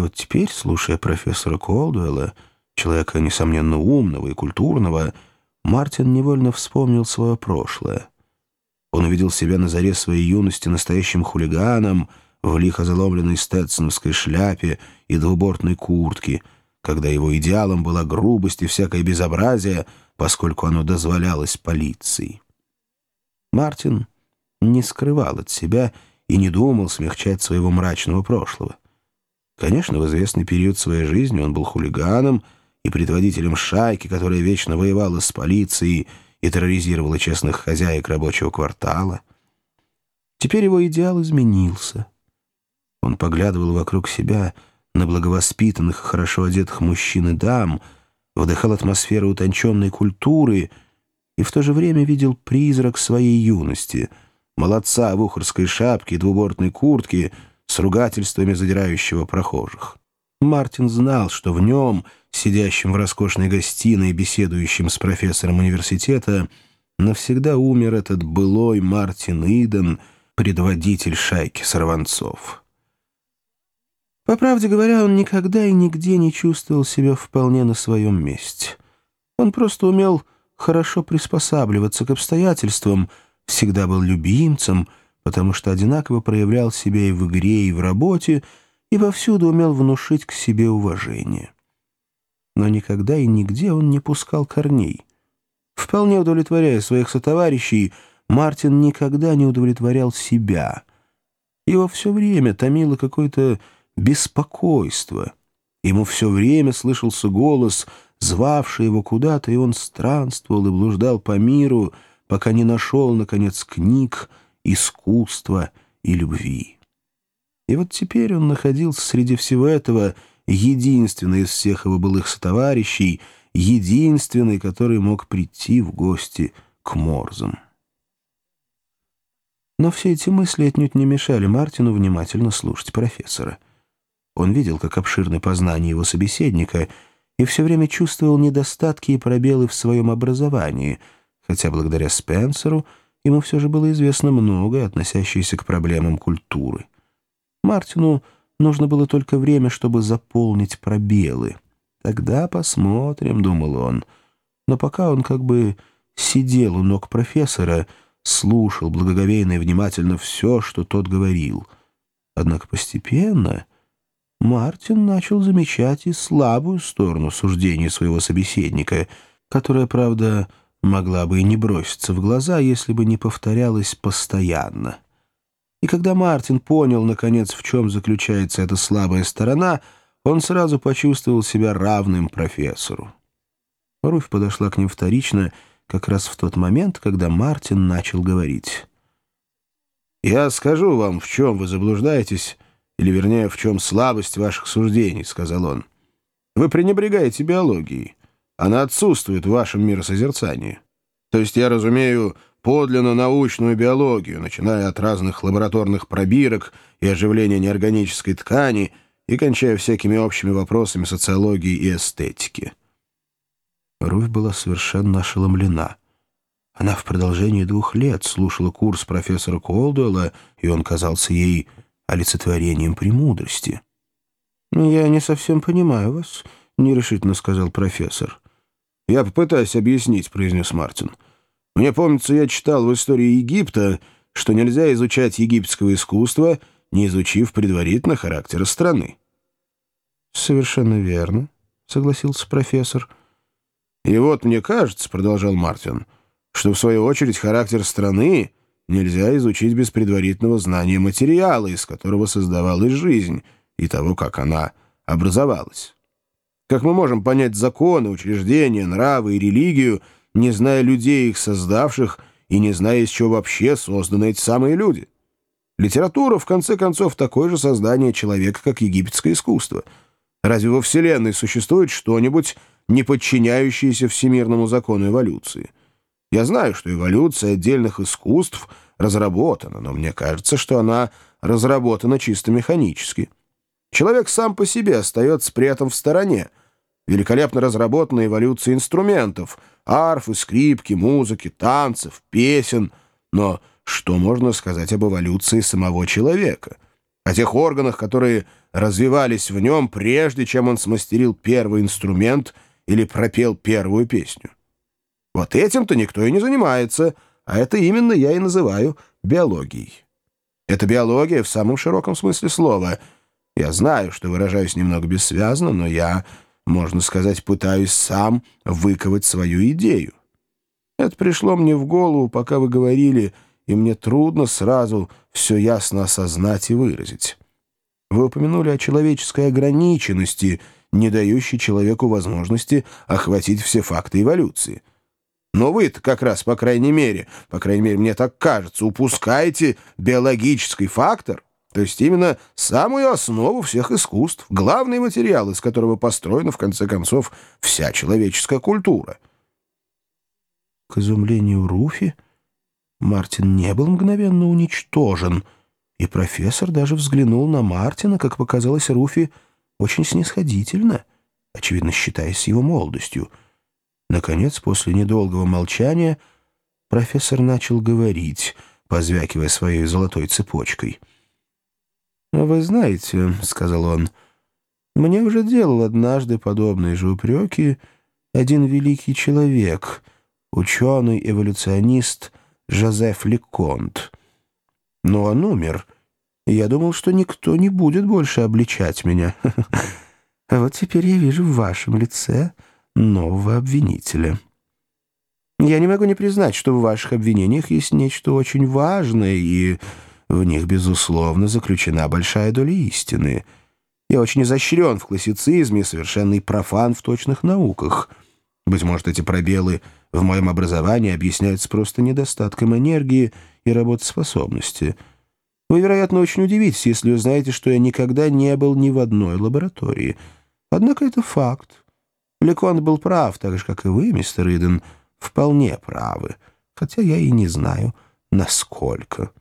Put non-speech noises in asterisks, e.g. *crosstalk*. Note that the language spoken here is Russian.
вот теперь, слушая профессора Колдуэлла, человека, несомненно, умного и культурного, Мартин невольно вспомнил свое прошлое. Он увидел себя на заре своей юности настоящим хулиганом в лихо заломленной стетсоновской шляпе и двубортной куртке, когда его идеалом была грубость и всякое безобразие, поскольку оно дозволялось полиции. Мартин не скрывал от себя и не думал смягчать своего мрачного прошлого. Конечно, в известный период своей жизни он был хулиганом и предводителем шайки, которая вечно воевала с полицией и терроризировала честных хозяек рабочего квартала. Теперь его идеал изменился. Он поглядывал вокруг себя на благовоспитанных и хорошо одетых мужчин и дам, вдыхал атмосферу утонченной культуры и в то же время видел призрак своей юности, молодца в ухорской шапке и двубортной куртке — с ругательствами задирающего прохожих. Мартин знал, что в нем, сидящем в роскошной гостиной, беседующем с профессором университета, навсегда умер этот былой Мартин Иден, предводитель шайки сорванцов. По правде говоря, он никогда и нигде не чувствовал себя вполне на своем месте. Он просто умел хорошо приспосабливаться к обстоятельствам, всегда был любимцем — потому что одинаково проявлял себя и в игре, и в работе, и повсюду умел внушить к себе уважение. Но никогда и нигде он не пускал корней. Вполне удовлетворяя своих сотоварищей, Мартин никогда не удовлетворял себя. Его все время томило какое-то беспокойство. Ему все время слышался голос, звавший его куда-то, и он странствовал и блуждал по миру, пока не нашел, наконец, книг, искусства и любви. И вот теперь он находился среди всего этого единственный из всех его былых сотоварищей, единственный, который мог прийти в гости к Морзам. Но все эти мысли отнюдь не мешали Мартину внимательно слушать профессора. Он видел, как обширны познания его собеседника, и все время чувствовал недостатки и пробелы в своем образовании, хотя благодаря Спенсеру — ему все же было известно многое, относящееся к проблемам культуры. Мартину нужно было только время, чтобы заполнить пробелы. «Тогда посмотрим», — думал он. Но пока он как бы сидел у ног профессора, слушал благоговейно и внимательно все, что тот говорил. Однако постепенно Мартин начал замечать и слабую сторону суждений своего собеседника, которая, правда, могла бы и не броситься в глаза, если бы не повторялась постоянно. И когда Мартин понял, наконец, в чем заключается эта слабая сторона, он сразу почувствовал себя равным профессору. Руфь подошла к ним вторично, как раз в тот момент, когда Мартин начал говорить. «Я скажу вам, в чем вы заблуждаетесь, или, вернее, в чем слабость ваших суждений», — сказал он. «Вы пренебрегаете биологией». Она отсутствует в вашем миросозерцании. То есть я разумею подлинно научную биологию, начиная от разных лабораторных пробирок и оживления неорганической ткани и кончая всякими общими вопросами социологии и эстетики. Руфь была совершенно ошеломлена. Она в продолжении двух лет слушала курс профессора Колдуэлла, и он казался ей олицетворением премудрости. «Я не совсем понимаю вас», — нерешительно сказал профессор. «Я попытаюсь объяснить», — произнес Мартин. «Мне помнится, я читал в истории Египта, что нельзя изучать египетского искусства, не изучив предварительно характера страны». «Совершенно верно», — согласился профессор. «И вот мне кажется», — продолжал Мартин, «что, в свою очередь, характер страны нельзя изучить без предварительного знания материала, из которого создавалась жизнь, и того, как она образовалась». Как мы можем понять законы, учреждения, нравы и религию, не зная людей, их создавших, и не зная, из чего вообще созданы эти самые люди? Литература, в конце концов, такое же создание человека, как египетское искусство. Разве во Вселенной существует что-нибудь, не подчиняющееся всемирному закону эволюции? Я знаю, что эволюция отдельных искусств разработана, но мне кажется, что она разработана чисто механически. Человек сам по себе остается при этом в стороне, великолепно разработанная эволюция инструментов, арфы, скрипки, музыки, танцев, песен. Но что можно сказать об эволюции самого человека? о тех органах, которые развивались в нем, прежде чем он смастерил первый инструмент или пропел первую песню. Вот этим-то никто и не занимается, а это именно я и называю биологией. Это биология в самом широком смысле слова. Я знаю, что выражаюсь немного бессвязно, но я, можно сказать, пытаюсь сам выковать свою идею. Это пришло мне в голову, пока вы говорили, и мне трудно сразу все ясно осознать и выразить. Вы упомянули о человеческой ограниченности, не дающей человеку возможности охватить все факты эволюции. Но вы-то как раз, по крайней мере, по крайней мере, мне так кажется, упускаете биологический фактор, то есть именно самую основу всех искусств, главный материал, из которого построена, в конце концов, вся человеческая культура. К изумлению Руфи, Мартин не был мгновенно уничтожен, и профессор даже взглянул на Мартина, как показалось Руфи, очень снисходительно, очевидно, считаясь его молодостью — Наконец, после недолгого молчания, профессор начал говорить, позвякивая своей золотой цепочкой. «Вы знаете, — сказал он, — мне уже делал однажды подобные же упреки один великий человек, ученый-эволюционист Жозеф Леконт. Но он умер, я думал, что никто не будет больше обличать меня. А *laughs* вот теперь я вижу в вашем лице нового обвинителя. Я не могу не признать, что в ваших обвинениях есть нечто очень важное, и в них, безусловно, заключена большая доля истины. Я очень изощрен в классицизме, совершенный профан в точных науках. Быть может, эти пробелы в моем образовании объясняются просто недостатком энергии и работоспособности. Вы, вероятно, очень удивитесь, если узнаете, что я никогда не был ни в одной лаборатории. Однако это факт. Лекон был прав, так же, как и вы, мистер Иден, вполне правы, хотя я и не знаю, насколько.